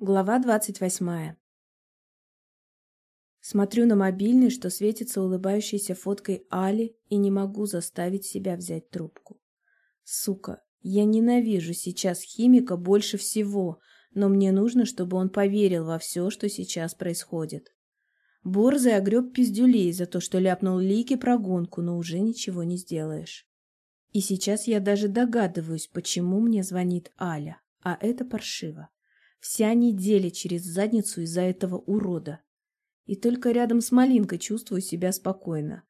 Глава двадцать восьмая. Смотрю на мобильный, что светится улыбающейся фоткой Али, и не могу заставить себя взять трубку. Сука, я ненавижу сейчас химика больше всего, но мне нужно, чтобы он поверил во все, что сейчас происходит. Борзый огреб пиздюлей за то, что ляпнул Лике про гонку, но уже ничего не сделаешь. И сейчас я даже догадываюсь, почему мне звонит Аля, а это паршиво. Вся неделя через задницу из-за этого урода. И только рядом с Малинкой чувствую себя спокойно.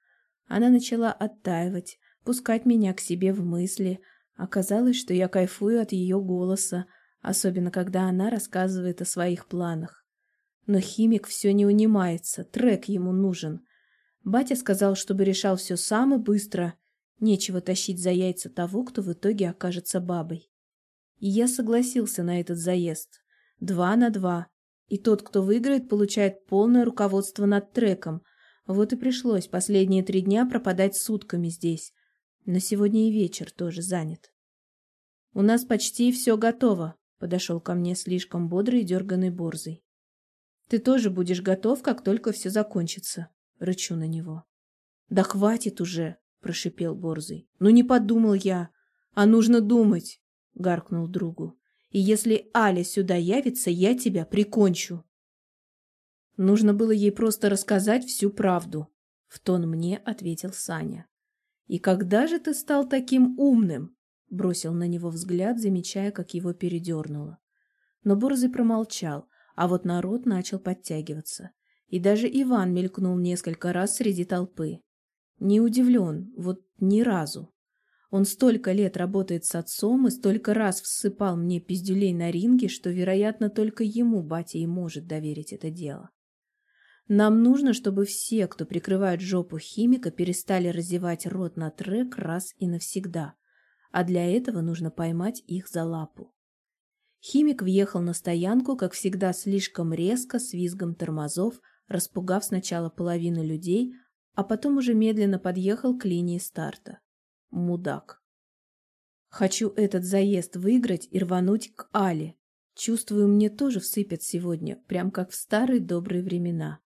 Она начала оттаивать, пускать меня к себе в мысли. Оказалось, что я кайфую от ее голоса, особенно когда она рассказывает о своих планах. Но химик все не унимается, трек ему нужен. Батя сказал, чтобы решал все сам и быстро. Нечего тащить за яйца того, кто в итоге окажется бабой. И я согласился на этот заезд. Два на два. И тот, кто выиграет, получает полное руководство над треком. Вот и пришлось последние три дня пропадать сутками здесь. На сегодня и вечер тоже занят. «У нас почти все готово», — подошел ко мне слишком бодрый и дерганный борзый. «Ты тоже будешь готов, как только все закончится», — рычу на него. «Да хватит уже», — прошипел борзый. «Ну не подумал я, а нужно думать», — гаркнул другу. И если Аля сюда явится, я тебя прикончу. Нужно было ей просто рассказать всю правду, в тон мне ответил Саня. И когда же ты стал таким умным? Бросил на него взгляд, замечая, как его передернуло. Но Борзый промолчал, а вот народ начал подтягиваться. И даже Иван мелькнул несколько раз среди толпы. Не удивлен, вот ни разу. Он столько лет работает с отцом и столько раз всыпал мне пиздюлей на ринге, что, вероятно, только ему батя и может доверить это дело. Нам нужно, чтобы все, кто прикрывает жопу химика, перестали разевать рот на трек раз и навсегда. А для этого нужно поймать их за лапу. Химик въехал на стоянку, как всегда, слишком резко, с визгом тормозов, распугав сначала половину людей, а потом уже медленно подъехал к линии старта. Мудак. Хочу этот заезд выиграть и рвануть к Але. Чувствую, мне тоже всыпят сегодня, прям как в старые добрые времена.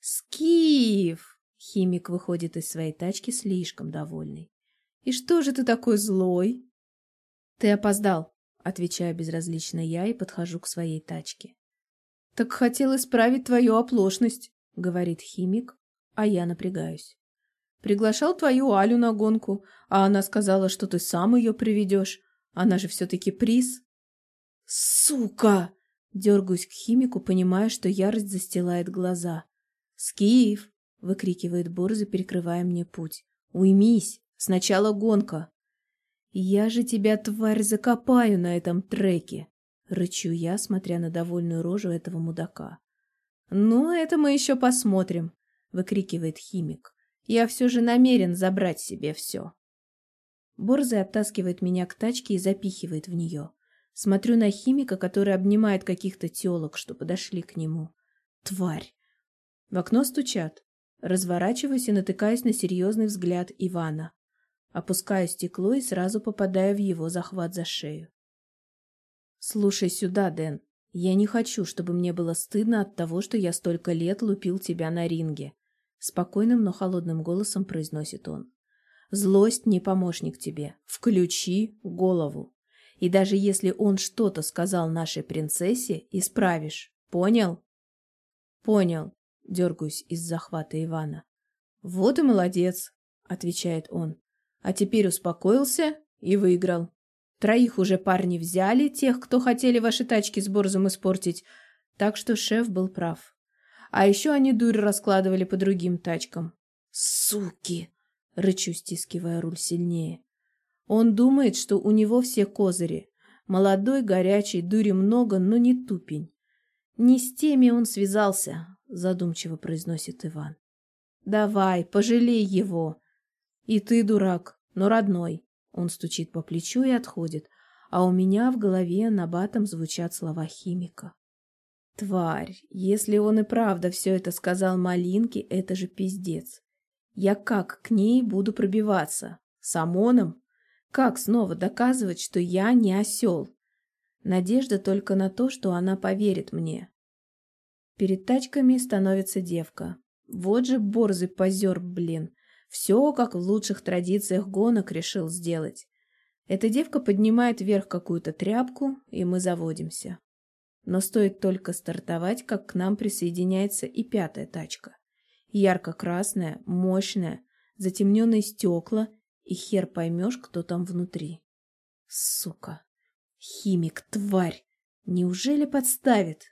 Скиф! Химик выходит из своей тачки слишком довольный. И что же ты такой злой? Ты опоздал, отвечаю безразлично я и подхожу к своей тачке. Так хотел исправить твою оплошность, говорит химик, а я напрягаюсь. Приглашал твою Алю на гонку, а она сказала, что ты сам ее приведешь. Она же все-таки приз. Сука! Дергаюсь к химику, понимая, что ярость застилает глаза. «Скиф!» — выкрикивает Борза, перекрывая мне путь. «Уймись! Сначала гонка!» «Я же тебя, тварь, закопаю на этом треке!» — рычу я, смотря на довольную рожу этого мудака. «Ну, это мы еще посмотрим!» — выкрикивает химик. Я все же намерен забрать себе все. Борзый оттаскивает меня к тачке и запихивает в нее. Смотрю на химика, который обнимает каких-то телок, что подошли к нему. Тварь! В окно стучат. Разворачиваюсь и натыкаюсь на серьезный взгляд Ивана. Опускаю стекло и сразу попадаю в его захват за шею. «Слушай сюда, Дэн. Я не хочу, чтобы мне было стыдно от того, что я столько лет лупил тебя на ринге. Спокойным, но холодным голосом произносит он. Злость не помощник тебе. Включи голову. И даже если он что-то сказал нашей принцессе, исправишь. Понял? Понял. Дергаюсь из захвата Ивана. Вот и молодец, отвечает он. А теперь успокоился и выиграл. Троих уже парни взяли, тех, кто хотели ваши тачки с борзом испортить, так что шеф был прав. А еще они дурь раскладывали по другим тачкам. «Суки!» — рычу, стискивая руль сильнее. Он думает, что у него все козыри. Молодой, горячий, дури много, но не тупень. «Не с теми он связался», — задумчиво произносит Иван. «Давай, пожалей его». «И ты, дурак, но родной». Он стучит по плечу и отходит, а у меня в голове на батом звучат слова химика. Тварь, если он и правда все это сказал Малинке, это же пиздец. Я как к ней буду пробиваться? С ОМОНом? Как снова доказывать, что я не осел? Надежда только на то, что она поверит мне. Перед тачками становится девка. Вот же борзый позер, блин. Все, как в лучших традициях гонок, решил сделать. Эта девка поднимает вверх какую-то тряпку, и мы заводимся. Но стоит только стартовать, как к нам присоединяется и пятая тачка. Ярко-красная, мощная, затемненные стекла, и хер поймешь, кто там внутри. Сука! Химик, тварь! Неужели подставит?